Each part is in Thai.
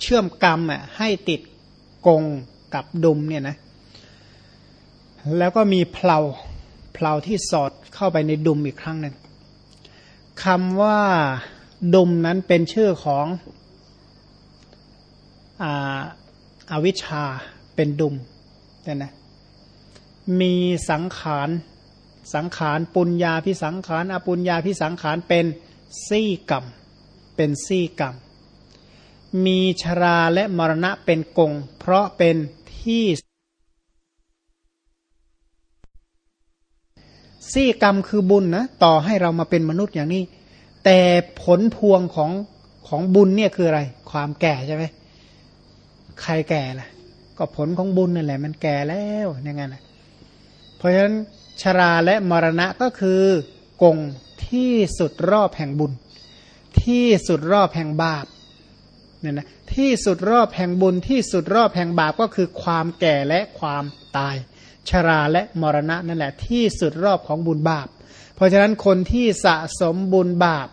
เชื่อมกรรมอะให้ติดกงกับดุมเนี่ยนะแล้วก็มีเพลาเพลาที่สอดเข้าไปในดุมอีกครั้งหนึ่งคำว่าดุมนั้นเป็นชื่อของอาอาวิชชาเป็นดุมเนี่ยนะมีสังขารสังขารปุญญาพิสังขารอปุญญาพิสังขารเป็นซี่กรรมเป็นซี่กรรม มีชราและมรณะเป็นกง เพราะเป็นที่ซี่กรรมคือบุญนะต่อให้เรามาเป็นมนุษย์อย่างนี้ แต่ผลพวงของของบุญเนี่ยคืออะไร ความแก่ใช่ไหมใครแก่ล่ะ ก็ผลของบุญนั่นแหละ มันแก่แล้วอย่างนั้นนะเพราะฉะนั้นชราและมรณะก็คือกงที่สุดรอบแห่งบุญ ที่สุดรอบแห่งบาป เนี่ยนะที่สุดรอบแห่งบุญที่สุดรอบแห่งบาปก็คือความแก่และความตาย ชราและมรณะนั่นแหละ ที่สุดรอบของบุญบาป เพราะฉะนั้นคนที่สะสมบุญบาป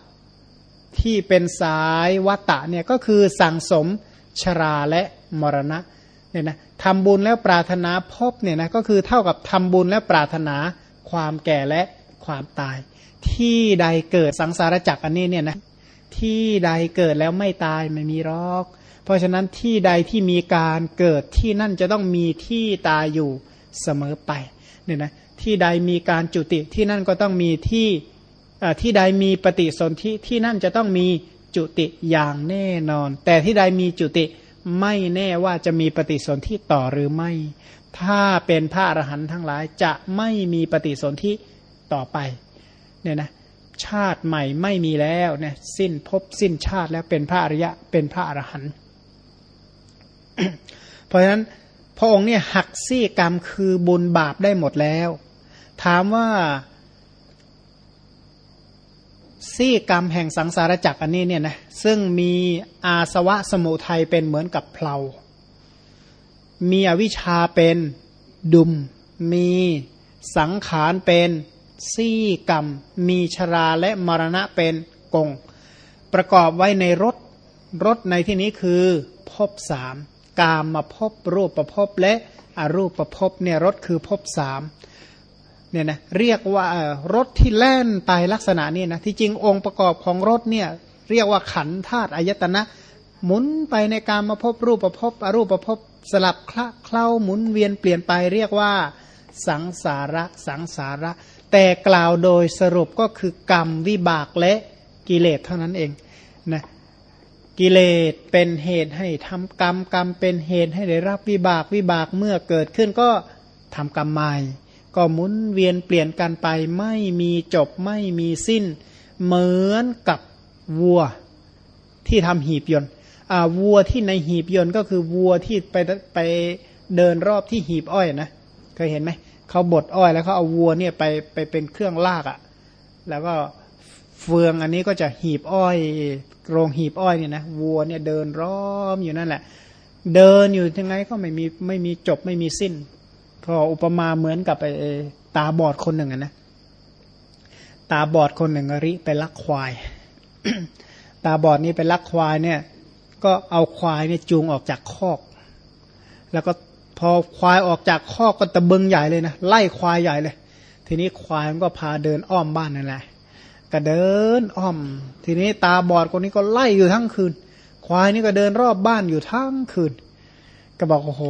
ที่เป็นสายวัตตะเนี่ยก็คือสั่งสมชราและมรณะเนี่ยนะทำบุญแล้วปรารถนาพบเนี่ยนะก็คือเท่ากับทำบุญและปรารถนาความแก่และความตาย ที่ใดเกิดสังสารจักรอันนี้เนี่ยนะ ที่ใดเกิดแล้วไม่ตายไม่มีรอก เพราะฉะนั้นที่ใดที่มีการเกิดที่นั่นจะต้องมีที่ตายอยู่เสมอไปเนี่ยนะที่ใดมีการจุติที่นั่นก็ต้องมีที่ที่ใดมีปฏิสนธิที่นั่นจะต้องมีจุติอย่างแน่นอน แต่ที่ใดมีจุติไม่แน่ว่าจะมีปฏิสนธิต่อหรือไม่ ถ้าเป็นพระอรหันต์ทั้งหลายจะไม่มีปฏิสนธิต่อไปเนี่ยนะ ชาติใหม่ไม่มีแล้วเนี่ยสิ้นภพสิ้นชาติแล้วเป็นพระอริยะเป็นพระอรหันต์เพราะฉะนั้นพระองค์เนี่ยหักซี่กรรมคือบุญบาปได้หมดแล้ว ถามว่าซี่กรรมแห่งสังสารจักรอันนี้เนี่ยนะซึ่งมีอาสวะสมุทัยเป็นเหมือนกับเพลา มีอวิชชาเป็นดุม มีสังขารเป็น ซี่กรรม มีชราและมรณะเป็นกง ประกอบไว้ในรถรถในที่นี้คือภพสามกามมาพบรูปประพบและอรูปประพบเนี่ยรถคือภพสามเนี่ยนะเรียกว่ารถที่แล่นไปลักษณะนี้นะที่จริงองค์ประกอบของรถเนี่ยเรียกว่าขันธาตุอายตนะ หมุนไปในการมาพบรูปประพบอรูปประพบสลับคละเคล้าหมุนเวียนเปลี่ยนไปเรียกว่าสังสาระสังสาระ แต่กล่าวโดยสรุปก็คือกรรมวิบากและกิเลสเท่านั้นเองนะกิเลสเป็นเหตุให้ทำกรรมกรรมเป็นเหตุให้ได้รับวิบากวิบากเมื่อเกิดขึ้นก็ทำกรรมใหม่ ก็หมุนเวียนเปลี่ยนกันไปไม่มีจบไม่มีสิ้น เหมือนกับวัวที่ทำหีบยนต์วัวที่ในหีบยนต์ก็คือวัวที่ไปไปเดินรอบที่หีบอ้อยนะเคยเห็นไหม เขาบดอ้อยแล้วเขาเอาวัวเนี่ยไปไปเป็นเครื่องลากอะ่ะ แล้วก็เฟืองอันนี้ก็จะหีบอ้อย โรงหีบอ้อยเนี่ยนะวัวเนี่ยเดินร้อบอยู่นั่นแหละ เดินอยู่ยังไงก็ไม่มีไม่มีจบไม่มีสิ้นพออุปมาเหมือนกับไอ้ตาบอดคนหนึ่งนะตาบอดคนหนึ่งริไปลักควาย ตาบอดนี่ไปลักควายเนี่ย ก็เอาควายเนี่ยจูงออกจากคอก แล้วก็ พอควายออกจากคอกก็ตะบึงใหญ่เลยนะไล่ควายใหญ่เลย ทีนี้ควายมันก็พาเดินอ้อมบ้านนั่นแหละก็เดินอ้อม ทีนี้ตาบอดคนนี้ก็ไล่อยู่ทั้งคืน ควายนี่ก็เดินรอบบ้านอยู่ทั้งคืน ก็บอกโอ้โห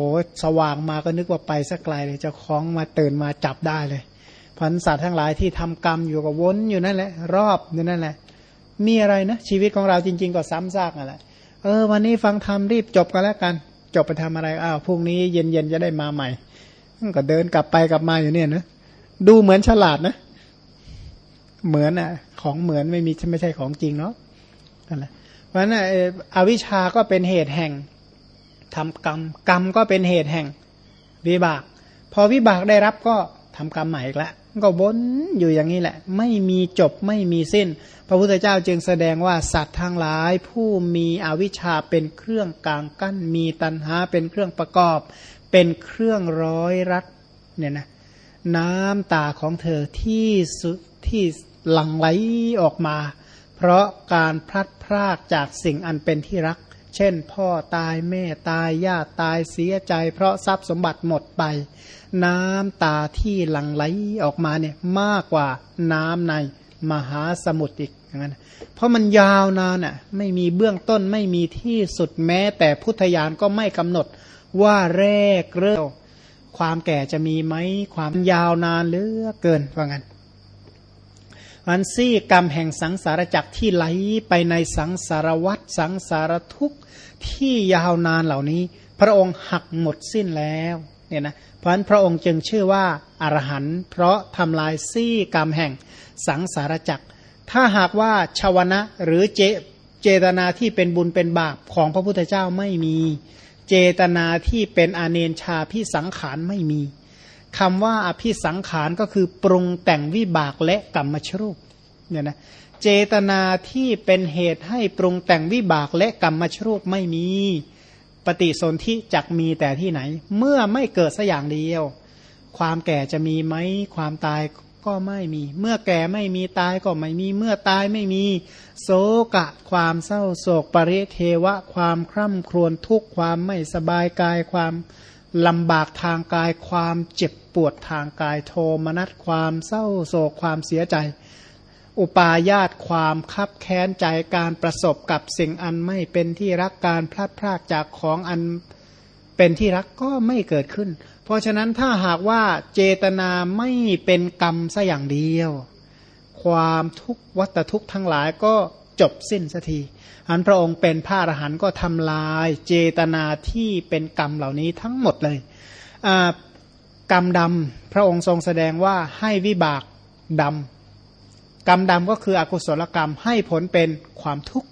สว่างมาก็นึกว่าไปสักไกลเลยจะคล้องมาตื่นมาจับได้เลยพันสัตว์ทั้งหลายที่ทำกรรมอยู่กับวนอยู่นั่นแหละ รอบอยู่นั่นแหละ มีอะไรนะชีวิตของเราจริง ๆ ก็ซ้ำซากอะไรเออ วันนี้ฟังธรรมรีบจบกันแล้วกัน จบไปทำอะไรอ้าวพรุ่งนี้เย็นๆจะได้มาใหม่ก็เดินกลับไปกลับมาอยู่เนี่ยนะดูเหมือนฉลาดนะ เหมือนอะ ของเหมือนไม่มีไม่ใช่ของจริงเนาะนั่นแหละเพราะนั้นอวิชาก็เป็นเหตุแห่งทำกรรมกรรมก็เป็นเหตุแห่งวิบาก พอวิบากได้รับก็ทำกรรมใหม่อีกแล้ว ก็วนอยู่อย่างนี้แหละ ไม่มีจบไม่มีสิ้น พระพุทธเจ้าจึงแสดงว่าสัตว์ทั้งหลาย ผู้มีอวิชชาเป็นเครื่องกลางกั้น มีตัณหาเป็นเครื่องประกอบ เป็นเครื่องร้อยรัดเนี่ยนะน้ำตาของเธอที่สุที่หลั่งไหลออกมา เพราะการพลัดพรากจากสิ่งอันเป็นที่รัก เช่น พ่อตายแม่ตายญาติตายเสียใจ เพราะทรัพย์สมบัติหมดไป น้ำตาที่หลั่งไหลออกมาเนี่ยมากกว่าน้ำในมหาสมุทรอีกอย่างนั้นเพราะมันยาวนานอะไม่มีเบื้องต้นไม่มีที่สุดแม้ แต่พุทธญาณก็ไม่กำหนดว่าแรกเริ่มความแก่จะมีไหมความยาวนานเหลือเกินว่างั้น มันซี่กรรมแห่งสังสารจักรที่ไหลไปในสังสารวัฏสังสารทุกข์ที่ยาวนานเหล่านี้ พระองค์หักหมดสิ้นแล้วเนี่ยนะเพราะฉะนั้นพระองค์จึงชื่อว่าอารหันต์เพราะทำลายซี่กรรมแห่งสังสารจักรถ้าหากว่าชาวนะหรือเจเจตนาที่เป็นบุญเป็นบาปของพระพุทธเจ้าไม่มี เจตนาที่เป็นอเนนชาพิสังขารไม่มี คำว่าอภิสังขารก็คือปรุงแต่งวิบากและกรรมชรูปเนี่ยนะเจตนาที่เป็นเหตุให้ปรุงแต่งวิบากและกรรมชรูปไม่มีปฏิสนธิจักมีแต่ที่ไหน เมื่อไม่เกิดสัอย่างเดียว ความแก่จะมีไหมความตายก็ไม่มี เมื่อแก่ไม่มีตายก็ไม่มี เมื่อตายไม่มี โศกะ ความเศร้าโศก ปริเทวะ ความคร่ำครวญทุกความไม่สบายกายความ ลำบากทางกายความเจ็บปวดทางกายโทมนัสความเศร้าโศกความเสียใจ อุปาญาตความคับแค้นใจการประสบกับสิ่งอันไม่เป็นที่รักการพลัดพรากจากของอันเป็นที่รักก็ไม่เกิดขึ้น เพราะฉะนั้นถ้าหากว่าเจตนาไม่เป็นกรรมซะอย่างเดียว ความทุกวัตทุกทั้งหลายก็ จบสิ้นสักทีอันพระองค์เป็นพระอรหันต์ก็ทำลายเจตนาที่เป็นกรรมเหล่านี้ทั้งหมดเลยกรรมดำพระองค์ทรงแสดงว่าให้วิบากดำกรรมดำก็คืออกุศลกรรมให้ผลเป็นความทุกข์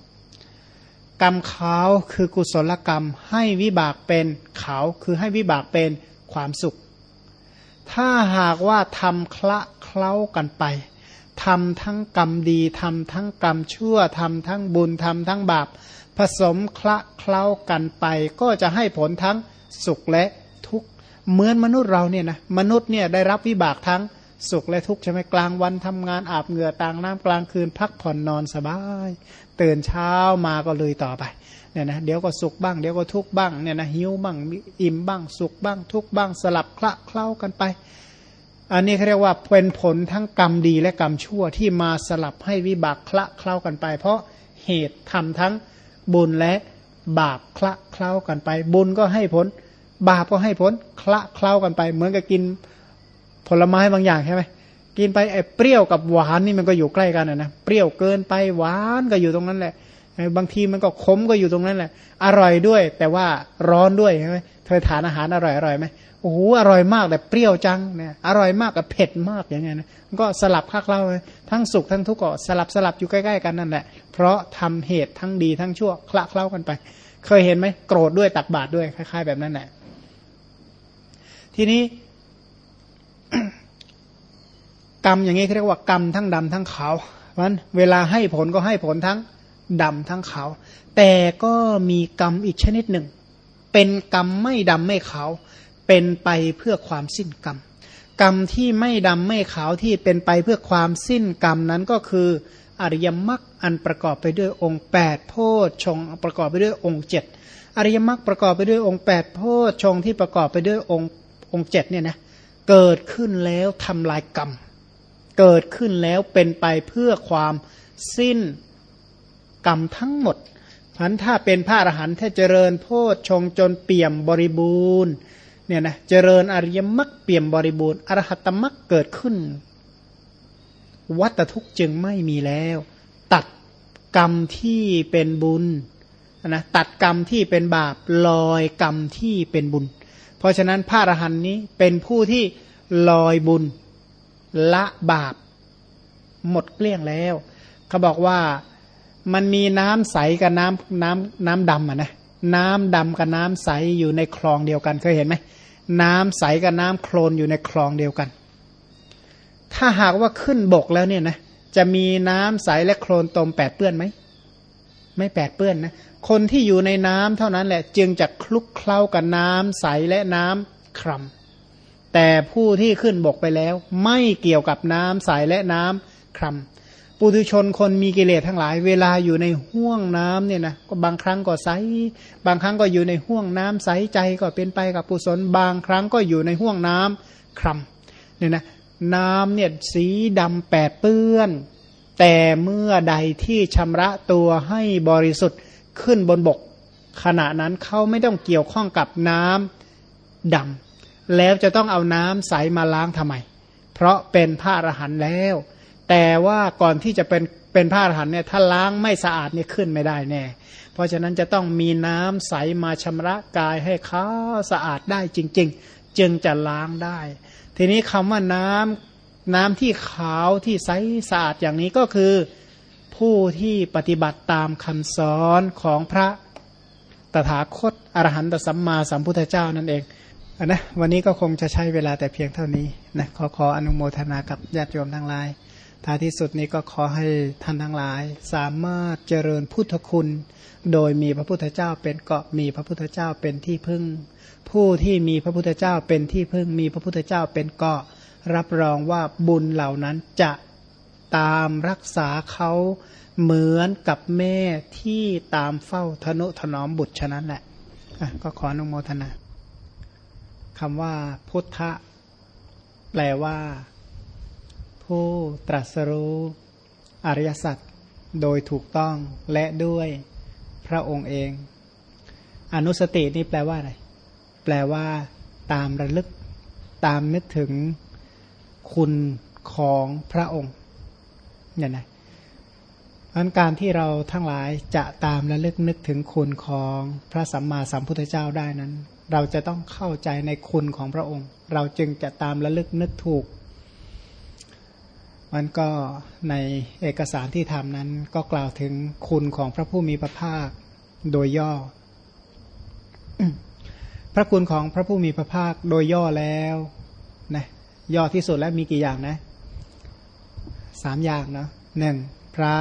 กรรมขาวคือกุศลกรรม ให้วิบากเป็นขาวคือให้วิบากเป็นความสุข ถ้าหากว่าทำคละเคล้ากันไป ทำทั้งกรรมดีทำทั้งกรรมชั่วทำทั้งบุญทำทั้งบาป ผสมคละเคล้ากันไป ก็จะให้ผลทั้งสุขและทุกข์เหมือนมนุษย์เราเนี่ยนะมนุษย์เนี่ยได้รับวิบากทั้งสุขและทุกข์ใช่ไหมกลางวันทำงานอาบเหงื่อต่างน้ำกลางคืน พักผ่อนนอนสบายตื่นเช้ามาก็เลยต่อไปเนี่ยนะเดี๋ยวก็สุขบ้างเดี๋ยวก็ทุกข์บ้างเนี่ยนะหิวบ้างอิ่มบ้างสุขบ้างทุกข์บ้างสลับคละเคล้ากันไป อันนี้เขาเรียกว่าเป็นผลทั้งกรรมดีและกรรมชั่วที่มาสลับให้วิบากคละเคล้ากันไป เพราะเหตุทำทั้งบุญและบาปคละเคล้ากันไป บุญก็ให้ผล บาปก็ให้ผลคละเคล้ากันไป เหมือนกับกินผลไม้บางอย่างใช่ไหมกินไปไอ้เปรี้ยวกับหวานนี่มันก็อยู่ใกล้กันนะเปรี้ยวเกินไปหวานก็อยู่ตรงนั้นแหละบางทีมันก็ขมก็อยู่ตรงนั้นแหละ อร่อยด้วย แต่ว่าร้อนด้วยใช่ไหมเธอทานอาหารอร่อยอร่อยไหม โอ้โหอร่อยมากแต่เปรี้ยวจังเนี่ยอร่อยมากกับเผ็ดมากอย่างเงี้ยนะมันก็สลับคักเล่าทั้งสุขทั้งทุกข์ก็สลับสลับอยู่ใกล้ๆกันนั่นแหละเพราะทำเหตุทั้งดีทั้งชั่วคละเคล้ากันไป เคยเห็นไหมโกรธด้วยตักบาตรด้วยคล้ายๆ แบบนั้นแหละทีนี้ กรรมอย่างนี้เขาเรียกว่ากรรมทั้งดำทั้งขาวเพราะนั้นเวลาให้ผลก็ให้ผลทั้งดำทั้งขาวแต่ก็มีกรรมอีกชนิดหนึ่ง เป็นกรรมไม่ดำไม่ขาว เป็นไปเพื่อความสิ้นกรรม กรรมที่ไม่ดำไม่ขาวที่เป็นไปเพื่อความสิ้นกรรมนั้นก็คืออริยมรรคอันประกอบไปด้วยองค์ 8 โพชฌงประกอบไปด้วยองค์ 7 อริยมรรคประกอบไปด้วยองค์ 8 โพชฌงที่ประกอบไปด้วยองค์องค์เเนี่ยนะเกิดขึ้นแล้วทำลายกรรม เกิดขึ้นแล้วเป็นไปเพื่อความสิ้นกรรมทั้งหมดพันถ้าเป็นพระอรหันต์ถ้าเจริญโพชฌงจนเปี่ยมบริบูรณ์ เนี่ยนะเจริญอริยมรรคเปี่ยมบริบูรณ์อรหัตมรรคเกิดขึ้น วัตทุกจึงไม่มีแล้ว ตัดกรรมที่เป็นบุญนะตัดกรรมที่เป็นบาปลอยกรรมที่เป็นบุญ เพราะฉะนั้นพระอรหันต์นี้เป็นผู้ที่ลอยบุญละบาป หมดเกลี้ยงแล้ว เขาบอกว่ามันมีน้ำใสกับน้ำน้ำน้ำดำอะนะน้ำดำกับน้ำใสอยู่ในคลองเดียวกันเคยเห็นไหม น้ำใสกับน้ำโคลนอยู่ในคลองเดียวกัน ถ้าหากว่าขึ้นบกแล้วเนี่ยนะจะมีน้ำใสและโคลนตมแปดเปื้อนไหม ไม่แปดเปื้อนนะ คนที่อยู่ในน้ำเท่านั้นแหละ จึงจะคลุกเคล้ากับน้ำใสและน้ำครำแต่ผู้ที่ขึ้นบกไปแล้ว ไม่เกี่ยวกับน้ำใสและน้ำครำ ปุถุชนคนมีกิเลสทั้งหลาย เวลาอยู่ในห่วงน้ำเนี่ยนะก็บางครั้งก็ใสบางครั้งก็อยู่ในห่วงน้ำใสใจก็เป็นไปกับปุศลบางครั้งก็อยู่ในห่วงน้ำคร่ำเนี่ยนะน้ำเนี่ยสีดำแปดเปื้อน แต่เมื่อใดที่ชำระตัวให้บริสุทธิ์ขึ้นบนบก ขณะนั้นเขาไม่ต้องเกี่ยวข้องกับน้ำดำแล้วจะต้องเอาน้ำใสมาล้างทำไม เพราะเป็นพระอรหันต์แล้ว แต่ว่าก่อนที่จะเป็นเป็นพระอรหันต์เนี่ยถ้าล้างไม่สะอาดเนี่ยขึ้นไม่ได้แน่ เพราะฉะนั้นจะต้องมีน้ำใสมาชำระกายให้เขาสะอาดได้จริง ๆ จึงจะล้างได้ ทีนี้คำว่าน้ำน้ำที่ขาวที่ใสสะอาดอย่างนี้ก็คือผู้ที่ปฏิบัติตามคำสอนของพระตถาคตอรหันตสัมมาสัมพุทธเจ้านั่นเองอนนะวันนี้ก็คงจะใช้เวลาแต่เพียงเท่านี้นะขอขออนุโมทนากับญาติโยมทั้งหลาย ท้ายที่สุดนี้ก็ขอให้ท่านทั้งหลาย สามารถเจริญพุทธคุณ โดยมีพระพุทธเจ้าเป็นเกาะมีพระพุทธเจ้าเป็นที่พึ่ง ผู้ที่มีพระพุทธเจ้าเป็นที่พึ่ง มีพระพุทธเจ้าเป็นเกาะ รับรองว่าบุญเหล่านั้นจะตามรักษาเขาเหมือนกับแม่ที่ตามเฝ้าทนุถนอมบุตรฉะนั้นแหละก็ขออนุโมทนาคำว่าพุทธะแปลว่า ผู้ตรัสรู้อริยสัจโดยถูกต้องและด้วยพระองค์เอง อนุสตินี่แปลว่าอะไร แปลว่า ตามระลึก ตามนึกถึงคุณของพระองค์เนี่ยนะอันการที่เราทั้งหลายจะตามและลึกนึกถึงคุณของพระสัมมาสัมพุทธเจ้าได้นั้น เราจะต้องเข้าใจในคุณของพระองค์ เราจึงจะตามและลึกนึกถูก มันก็ในเอกสารที่ทำนั้นก็กล่าวถึงคุณของพระผู้มีพระภาคโดยย่อ พระคุณของพระผู้มีพระภาคโดยย่อแล้วนะย่อที่สุดแล้วมีกี่อย่างนะสามอย่างเนาะหนึ่งพระ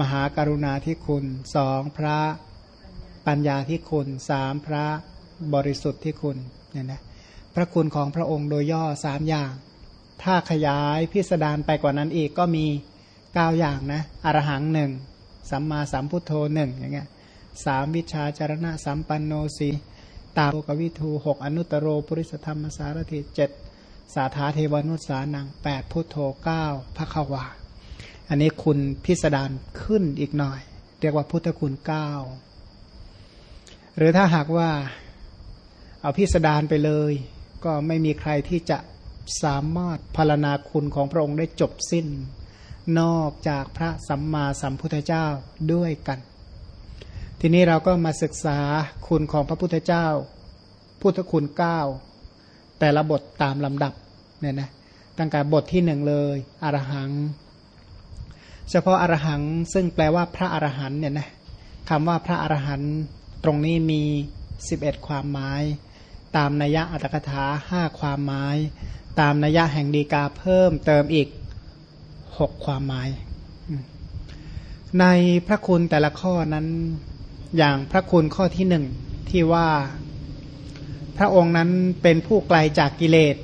มหากรุณาธิคุณสองพระปัญญาที่คุณสามพระบริสุทธิ์ที่คุณเนี่ยนะพระคุณของพระองค์โดยย่อสามอย่าง ถ้าขยายพิสดารไปกว่านั้นอีกก็มีเก้าอย่างนะอรหังหนึ่งสัมมาสัมพุทโธหนึ่งอย่างเงี้ยสามวิชาจารณะสัมปันโนสีตาโกวิทูหกอนุตโรปุริสธรรมสารถิเจ็ดสาธาเทวนุสานังแปดพุทโธเก้าพระขวาอันนี้คุณพิสดารขึ้นอีกหน่อย เรียกว่าพุทธคุณเก้าหรือถ้าหากว่าเอาพิสดารไปเลย ก็ไม่มีใครที่จะ สามารถพารณาคุณของพระองค์ได้จบสิ้น นอกจากพระสัมมาสัมพุทธเจ้าด้วยกัน ทีนี้เราก็มาศึกษาคุณของพระพุทธเจ้า พุทธคุณเก้าแต่ละบทตามลำดับเนี่ยนะตั้งแต่บทที่หนึ่งเลยอรหัง เฉพาะอรหังซึ่งแปลว่าพระอรหันเนี่ยนะคำว่าพระอรหันตรงนี้มี 11 ความหมาย ตามนัยยะอัตถกถาห้าความหมาย ตามนัยยะแห่งดีกาเพิ่มเติมอีก6ความหมาย ในพระคุณแต่ละข้อนั้นอย่างพระคุณข้อที่หนึ่งที่ว่าพระองค์นั้นเป็นผู้ไกลจากกิเลส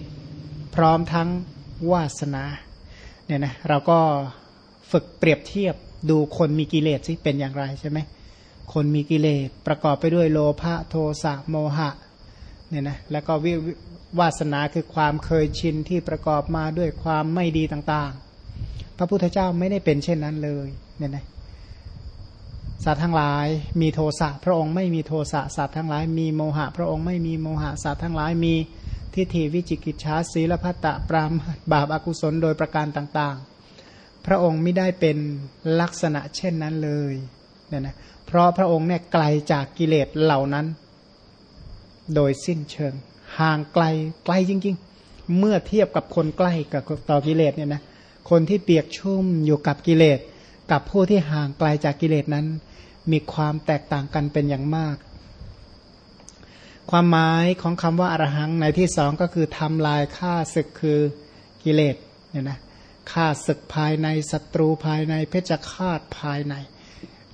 พร้อมทั้งวาสนาเนี่ยนะเราก็ฝึกเปรียบเทียบดูคนมีกิเลสสิเป็นอย่างไรใช่ไหมคนมีกิเลสประกอบไปด้วยโลภะโทสะโมหะ เนี่ยนะแล้วก็วิวาสนาคือความเคยชินที่ประกอบมาด้วยความไม่ดีต่างๆ พระพุทธเจ้าไม่ได้เป็นเช่นนั้นเลยเนี่ยนะสัตว์ทั้งหลายมีโทสะพระองค์ไม่มีโทสะสัตว์ทั้งหลายมีโมหะ พระองค์ไม่มีโมหะสัตว์ทั้งหลายมีทิฏฐิวิจิกิจชาสีลพัตตะปรามบาปอากุศลโดยประการต่างๆ พระองค์ไม่ได้เป็นลักษณะเช่นนั้นเลยเนี่ยนะเพราะพระองค์เนี่ยไกลจากกิเลสเหล่านั้น โดยสิ้นเชิง ห่างไกลไกลจริง ๆ เมื่อเทียบกับคนใกล้กับต่อกิเลสเนี่ยนะคนที่เปียกชุ่มอยู่กับกิเลส กับผู้ที่ห่างไกลจากกิเลสนั้น มีความแตกต่างกันเป็นอย่างมาก ความหมายของคำว่าอรหังในที่สองก็คือทำลายฆ่าศึกคือกิเลสเนี่ยนะฆ่าศึกภายในศัตรูภายในเพชฌฆาตภายใน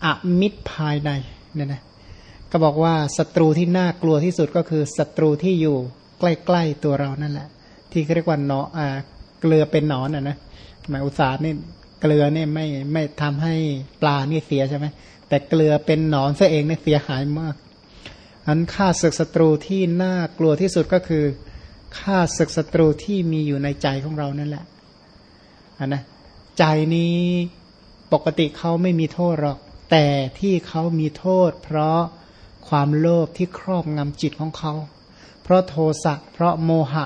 อมิตรภายในเนี่ยนะ ก็บอกว่าศัตรูที่น่ากลัวที่สุดก็คือศัตรูที่อยู่ใกล้ๆตัวเรานั่นแหละ ที่เรียกว่าเนาะอ่าเกลือเป็นหนอนอะนะหมายอุตสาห์นี่เกลือเนี่ยไม่ไม่ทำให้ปลานี่เสียใช่ไหมแต่เกลือเป็นหนอนซะเองเนี่ยเสียหายมากอันฆ่าศึกศัตรูที่น่ากลัวที่สุดก็คือฆ่าศึกศัตรูที่มีอยู่ในใจของเรานั่นแหละอันนะใจนี้ปกติเขาไม่มีโทษหรอก แต่ที่เขามีโทษ เพราะ ความโลภที่ครอบงำจิตของเขา เพราะโทสะเพราะโมหะ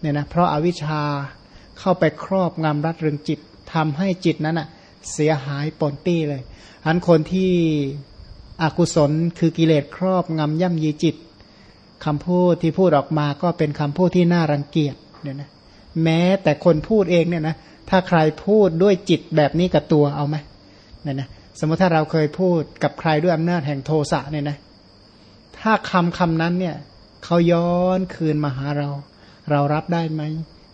เนี่ยนะเพราะอาวิชชาเข้าไปครอบงำรัดรึงจิตทำให้จิตนั้นอะเสียหายปนปี้เลยอันคนที่อกุศลคือกิเลสครอบงำย่ำยีจิตคำพูดที่พูดออกมาก็เป็นคำพูดที่น่ารังเกียจเนี่ยนะแม้แต่คนพูดเองเนี่ยนะถ้าใครพูดด้วยจิตแบบนี้กับตัวเอาไหมเนี่ยนะสมมติถ้าเราเคยพูดกับใครด้วยอำนาจแห่งโทสะเนี่ยนะ ถ้าคำคำนั้นเนี่ยเขาย้อนคืนมาหาเรา เรารับได้ไหม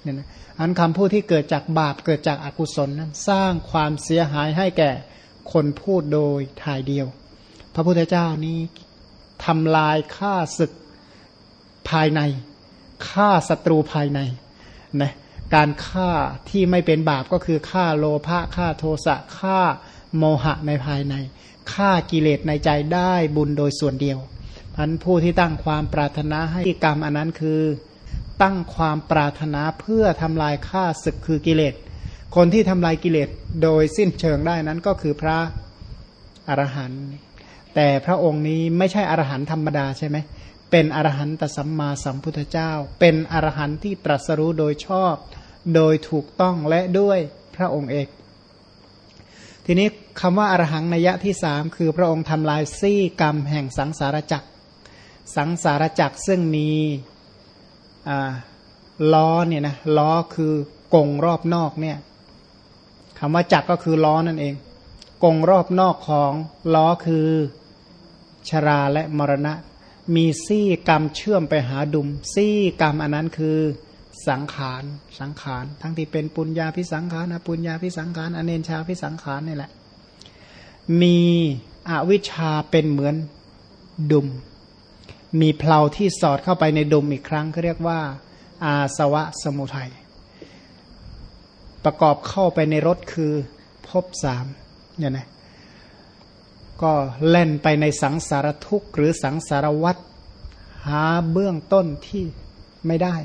เนี่ยนะอันคำพูดที่เกิดจากบาปเกิดจากอากุศลนั้น สร้างความเสียหายให้แก่คนพูดโดยทายเดียว พระพุทธเจ้านี้ทำลายฆ่าศึกภายในฆ่าศัตรูภายในนะการฆ่าที่ไม่เป็นบาปก็คือฆ่าโลภะฆ่าโทสะฆ่าโมหะในภายในฆ่ากิเลสในใจได้บุญโดยส่วนเดียว พันผู้ที่ตั้งความปรารถนาให้กรรมอันนั้นคือ ตั้งความปรารถนาเพื่อทำลายฆ่าศึกคือกิเลส คนที่ทำลายกิเลสโดยสิ้นเชิงได้นั้นก็คือพระอรหันต์แต่พระองค์นี้ไม่ใช่อรหันต์ธรรมดาใช่ไหมเป็นอรหันตสัมมาสัมพุทธเจ้า เป็นอรหันต์ที่ตรัสรู้โดยชอบ โดยถูกต้องและด้วยพระองค์เอกทีนี้คำว่าอรหังนัยะที่สามคือพระองค์ทำลายซี่กรรมแห่งสังสารจักร สังสารจักรซึ่งมีล้อเนี่ยนะล้อคือกงรอบนอกเนี่ยคำว่าจักรก็คือล้อนั่นเอง กงรอบนอกของล้อคือชราและมรณะ มีซี่กรรมเชื่อมไปหาดุม ซี่กรรมอันนั้นคือสังขารสังขารทั้งที่เป็นปุญญาพิสังขารนะปุญญาพิสังขารอเนนชาพิสังขารนี่แหละ มีอวิชชาเป็นเหมือนดุม มีเพลาที่สอดเข้าไปในดุมอีกครั้งเขาเรียกว่า อาสวะสมุทัยประกอบเข้าไปในรถคือพบสามเนี่ยนะก็เล่นไปในสังสารทุกข์หรือสังสารวัตหาเบื้องต้นที่ไม่ได้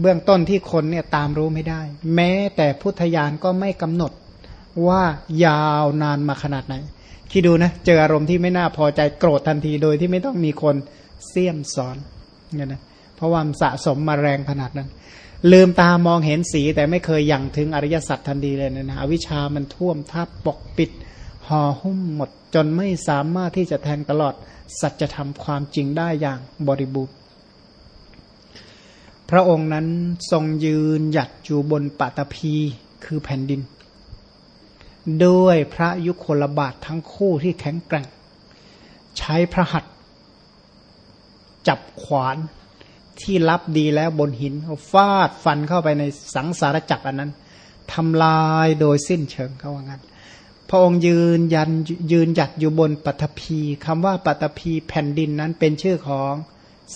เบื้องต้นที่คนเนี่ยตามรู้ไม่ได้ แม้แต่พุทธญาณก็ไม่กำหนดว่ายาวนานมาขนาดไหน คิดดูนะ เจออารมณ์ที่ไม่น่าพอใจโกรธทันทีโดยที่ไม่ต้องมีคน เสี่ยมสอนเนี่ยนะเพราะว่าสะสมมาแรงขนาดนั้น ลืมตามองเห็นสีแต่ไม่เคยยังถึงอริยสัจทันทีเลยนะอวิชามันท่วมทับปกปิดห่อหุ้มหมด จนไม่สามารถที่จะแทงตลอดสัจธรรมความจริงได้อย่างบริบูรณ์พระองค์นั้นทรงยืนหยัดอยู่บนปตพีคือแผ่นดิน ด้วยพระยุคลบาททั้งคู่ที่แข็งแกร่ง ใช้พระหัต จับขวานที่รับดีแล้วบนหินฟาดฟันเข้าไปในสังสารจักรอันนั้นทำลายโดยสิ้นเชิงเขาว่างั้น พระองค์ยืนยันยืนหยัดอยู่บนปัตภีคำว่าปัตภีแผ่นดินนั้นเป็นชื่อของ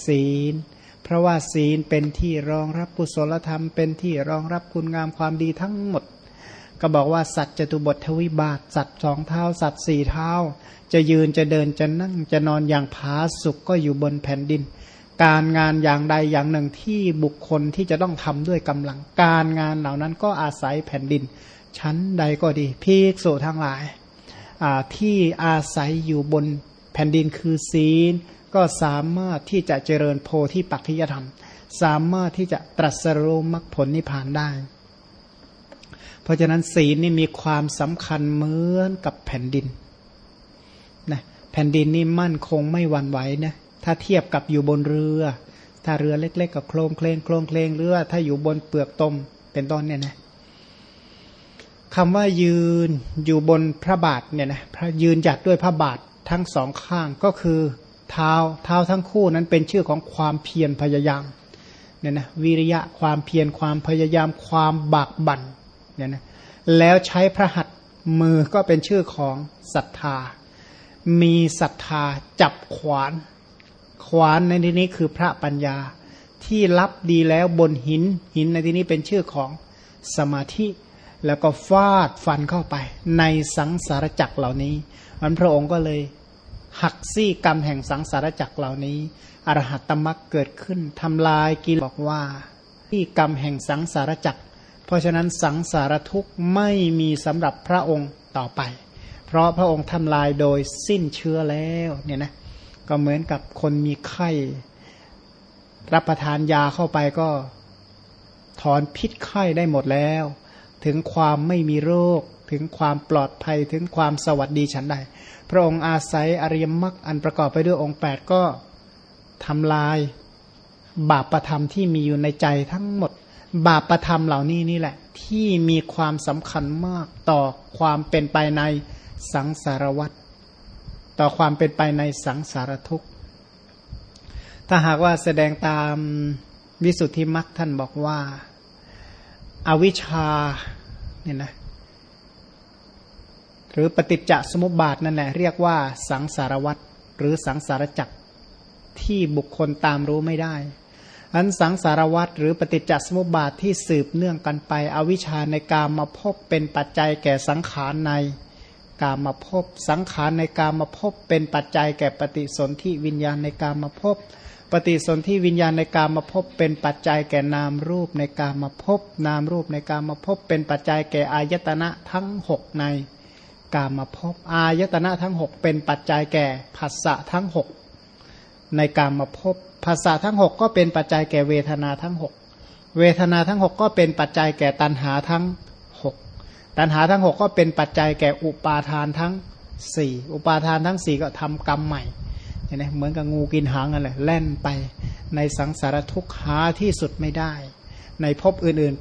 ศีล เพราะว่าศีลเป็นที่รองรับกุศลธรรม เป็นที่รองรับคุณงามความดีทั้งหมด ก็บอกว่าสัตว์จตุบททวิบาท สัตว์สองเท้า สัตว์สี่เท้า จะยืนจะเดินจะนั่งจะนอนอย่างผาสุกก็อยู่บนแผ่นดิน การงานอย่างใดอย่างหนึ่งที่บุคคลที่จะต้องทำด้วยกำลัง การงานเหล่านั้นก็อาศัยแผ่นดิน ชั้นใดก็ดีพิกษุทั้งหลายที่อาศัยอยู่บนแผ่นดินคือศีล ก็สามารถที่จะเจริญโพธิปัจจยธรรม สามารถที่จะตรัสรู้มรรคผลนิพพานได้ เพราะฉะนั้นศีลนี่มีความสำคัญเหมือนกับแผ่นดินนะแผ่นดินนี่มั่นคงไม่หวั่นไหวนะถ้าเทียบกับอยู่บนเรือ ถ้าเรือเล็ก ๆ กับโครงเคลงโครงเคลงเรือถ้าอยู่บนเปลือกตมเป็นต้นเนี่ยนะคำว่ายืนอยู่บนพระบาทเนี่ยนะพระยืนหยัดด้วยพระบาททั้งสองข้างก็คือเท้าเท้าทั้งคู่นั้นเป็นชื่อของความเพียรพยายามเนี่ยนะวิริยะความเพียรความพยายามความบากบั่น เนี่ยนะแล้วใช้พระหัตมือก็เป็นชื่อของศรัทธา มีศรัทธาจับขวาน ขวานในที่นี้คือพระปัญญาที่รับดีแล้วบนหินหินในที่นี้เป็นชื่อของสมาธิ แล้วก็ฟาดฟันเข้าไป ในสังสารจักรเหล่านี้มันพระองค์ก็เลยหักซี่กรรมแห่งสังสารจักรเหล่านี้ อรหัตตมรักเกิดขึ้นทำลายกินบอกว่าที่กรรมแห่งสังสารจักร เพราะฉะนั้นสังสารทุกข์ไม่มีสำหรับพระองค์ต่อไป เพราะพระองค์ทำลายโดยสิ้นเชื้อแล้วเนี่ยนะก็เหมือนกับคนมีไข้รับประทานยาเข้าไปก็ถอนพิษไข้ได้หมดแล้ว ถึงความไม่มีโรค ถึงความปลอดภัยถึงความสวัสดีฉันใดพระองค์อาศัยอริยมรรคอันประกอบไปด้วยองค์ 8 ก็ทำลายบาปประธรรมที่มีอยู่ในใจทั้งหมด บาปประธรรมเหล่านี้นี่แหละ ที่มีความสำคัญมากต่อความเป็นไปในสังสารวัฏต่อความเป็นไปในสังสารทุกข์ ถ้าหากว่าแสดงตามวิสุทธิมรรคท่านบอกว่าอาวิชชาเนี่ยนะหรือปฏิจจสมุปบาทนั่นแหละ เรียกว่าสังสารวัตรหรือสังสารจักรที่บุคคลตามรู้ไม่ได้ อันสังสารวัตรหรือปฏิจจสมุปบาทที่สืบเนื่องกันไป อวิชชาในการมาพบเป็นปัจจัยแก่สังขารในการมาพบสังขารในการมาพบเป็นปัจจัยแก่ปฏิสนธิวิญญาณในการมาพบปฏิสนธิวิญญาณในการมาพบเป็นปัจจัยแก่นามรูปในการมาพบนามรูปในการมาพบเป็นปัจจัยแก่อายตนะทั้งหกในการมาพบอายตนะทั้งหกเป็นปัจจัยแก่ภาษะทั้งหกในการมาพบ ภาษาทั้งหกก็เป็นปัจจัยแก่เวทนาทั้งหกเวทนาทั้งหกก็เป็นปัจจัยแก่ตัณหาทั้งหกตัณหาทั้งหกก็เป็นปัจจัยแก่อุปาทานทั้งสี่อุปาทานทั้งสี่ก็ทำกรรมใหม่เห็นไหมเหมือนกับงูกินหางกันเลยแล่นไป ในสังสารทุกข์หาที่สุดไม่ได้ ในภพอื่นๆก็